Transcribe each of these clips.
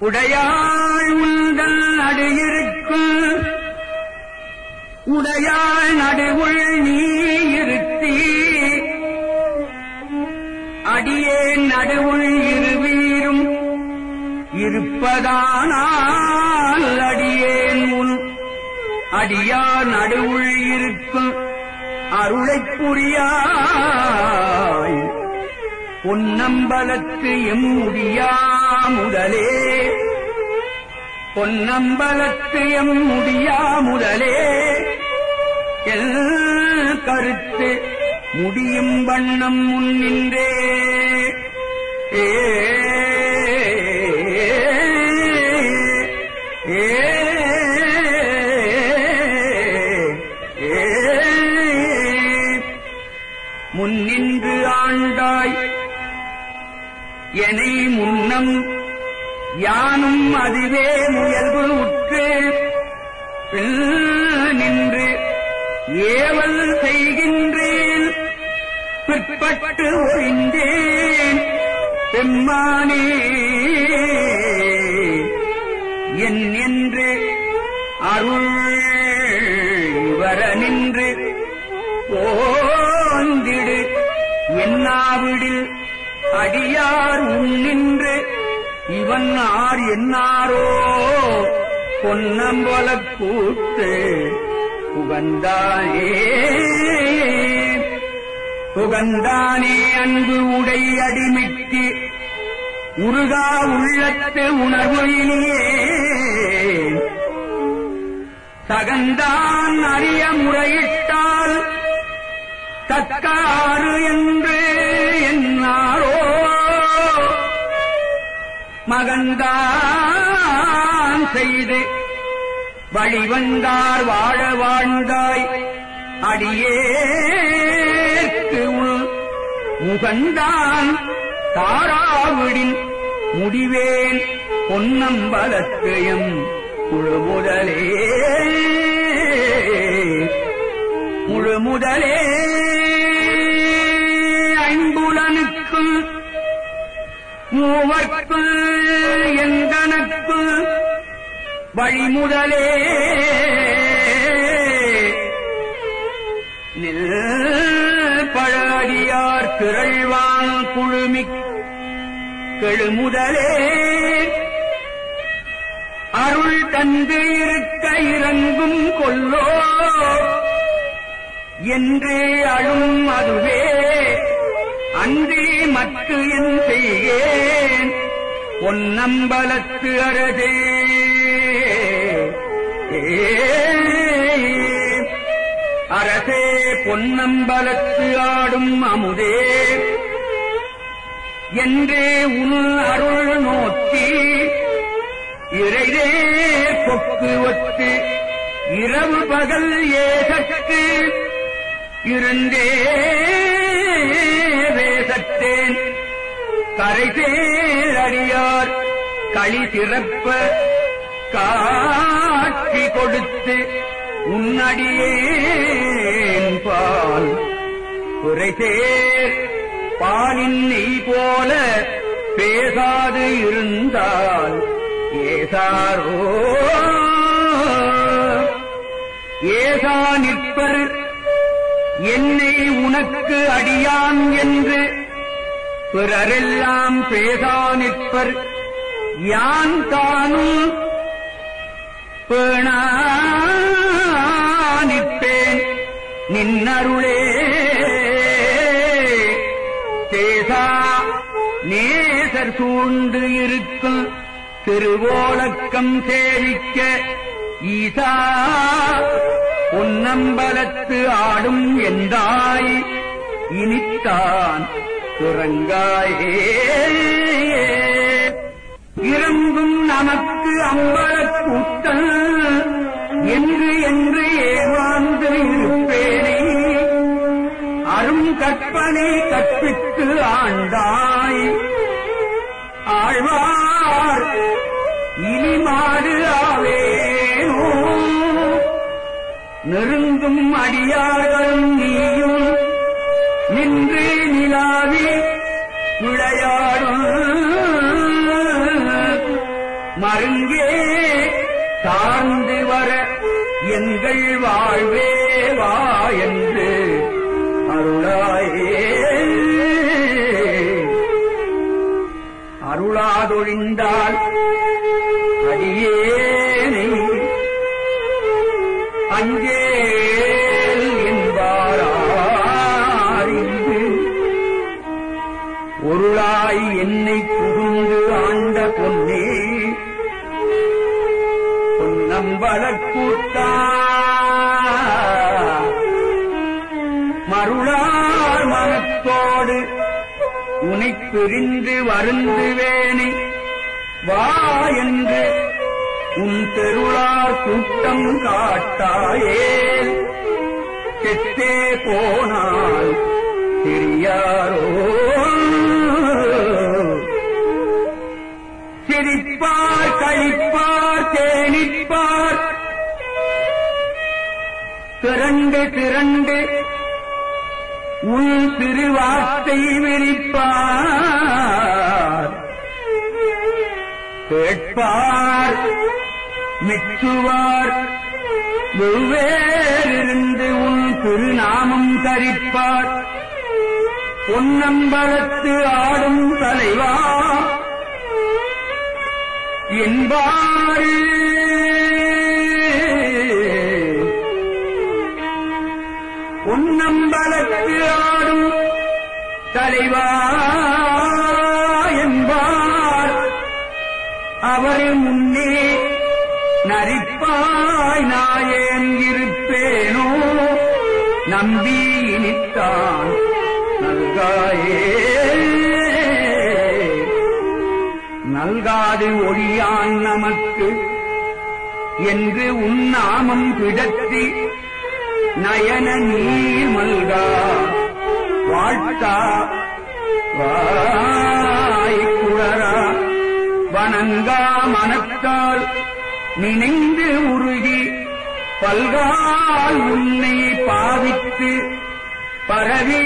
உடையாள் உந்தல் நடு இருக்கும். உடையாள் நடுவுள் நீ இருத்தி. அடியேன் நடுவுள் இருவீரும். இருப்பதானால் அடியேன் உன். அடியார் நடுவுள் இருக்கும். அருளைப் புரியாய். பொன்னம்பலத்து எம் முடியா முதலே. பொன்னம்பலத்து எம் முடியா முதலே. எல் கருத்து முடியும் வண்ணம் முன்னின்றே ஏ முன்னின்று ஆண்டாய். எனை முன்னம் யானும் அதுவே முயல்வு உற்று நின்று ஏவல் செய்கின்றேன். பிற்பட்டு ஒழிந்தேன். பெம்மானே என் என்று அருள் வர நின்று போந்திடு. என்னாவிடில் அடியார் உன் நின்று இவன் ஆர் என்னாரோ? பொன்னம்பல கூத்து புகந்தானே. புகந்தானே அன்பு உடை அடிமைக்கு உருகா உள்ளத்து உணர்விலேயே சகந்தான் அறிய முறையிட்டால் தக்காறு என்று என்னாரோ? மகந்தான் செய்து வழிவந்தார் வாழ வாழ்ந்தாய். அடியேற்கு உள் முகந்தான் தாராவிடின் முடிவேன். பொன்னம்பலத்தையும் முழு முதலே முழு முதலே ஐம்புலனுக்குள் மூவர்க்கு எந்தனக்கு வழிமுதலே. நில் பழடியார் திரள்வான் குழுமி கெழுமுதலே. அருள் தந்து இருக்க இறங்கும் கொல்லோ. என்று அழும் அதுவே அன்றே மற்று என் செய்கேன் பொன்னம்பலத்து அரசே அரசே பொன்னம்பலத்து ஆடும் அமுதே. என்றே உன் அருள் நோக்கி இறைதே பொக்கு ஒத்து இரவு பகல் ஏதற்கு இருந்தே. கரைசேர் அடியார் களி சிறப்ப காட்சி கொடுத்து உன்னடியேன் பால். குறைசேர் பாலின் நெய் போல பேசாது இருந்தால் ஏசாரோ? ஏசா நிற்பர் என்னை உனக்கு அடியான் என்று பிறரெல்லாம் பேசா நிற்பர் யான் தானும் பேணா நின்னருளே. தேசா நேசர் சூழ்ந்து இருக்கும். திருவோலக்கம் சேவிக்க ஈசா. பொன்னம்பலத்து ஆடும் என்றாய் இனித்தான். சுரங்காயே இறங்கும் நமக்கு அம்பலக் கூட்டல் என்று என்று ஏமாந்து இருப்பேனே. அரும் கற்பனை கற்பித்து ஆண்டாய். ஆழ்வார் இனிமாடு ஆவேனோ. நெருங்கும் அடியார்கள் நீயும் நின்று நிலாவி விளையாடும் மருங்கே சார்ந்து வர எங்கள் வாழ்வே வா என்று அருளாயே. அருளாதொழிந்த ஆய் என்னை புகுந்து ஆண்ட பொன்னே. பொன்னம்பலக்கூட்டா மருளார் மனத்தோடு உனை பிரிந்து வருந்துவேனை. வா என்று உன் தெருளார் கூட்டம் காட்டாயே. கெட்டே போனால் தெரியாரோ? சிரிப்பார் கழிப்பார் தேனிப்பார். திரண்டு திரண்டு உள் திருவார்த்தை விரிப்பார். கேட்பார் மிச்சுவார் வெவ்வேறிருந்து உன் திருநாமம் தரிப்பார். பொன்னம்பலத்து ஆடும் தலைவா என்பாரு பொன்னம்பலத்து ஆடும் தலைவா என்பார். அவர் முன்னே நரிப்பாய் நாயேன் இருப்பேனோ நம்பி இனித்தான் நல்காயே. நல்காது ஒழியான் நமக்கு என்று உன்னாமம் பிடத்தி நயன நீர் மல்கா. வாழ்த்தா வாய்க்குழரா வணங்கா மனத்தால் நினைந்து உருகி பல்கால் உன்னை பாவித்து பரவி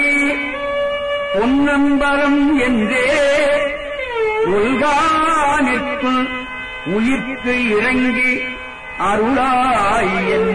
பொன்னம்பரம் என்றே உள்கா நிற்கும் உயிர்க்கு இறங்கி அருளாய் என்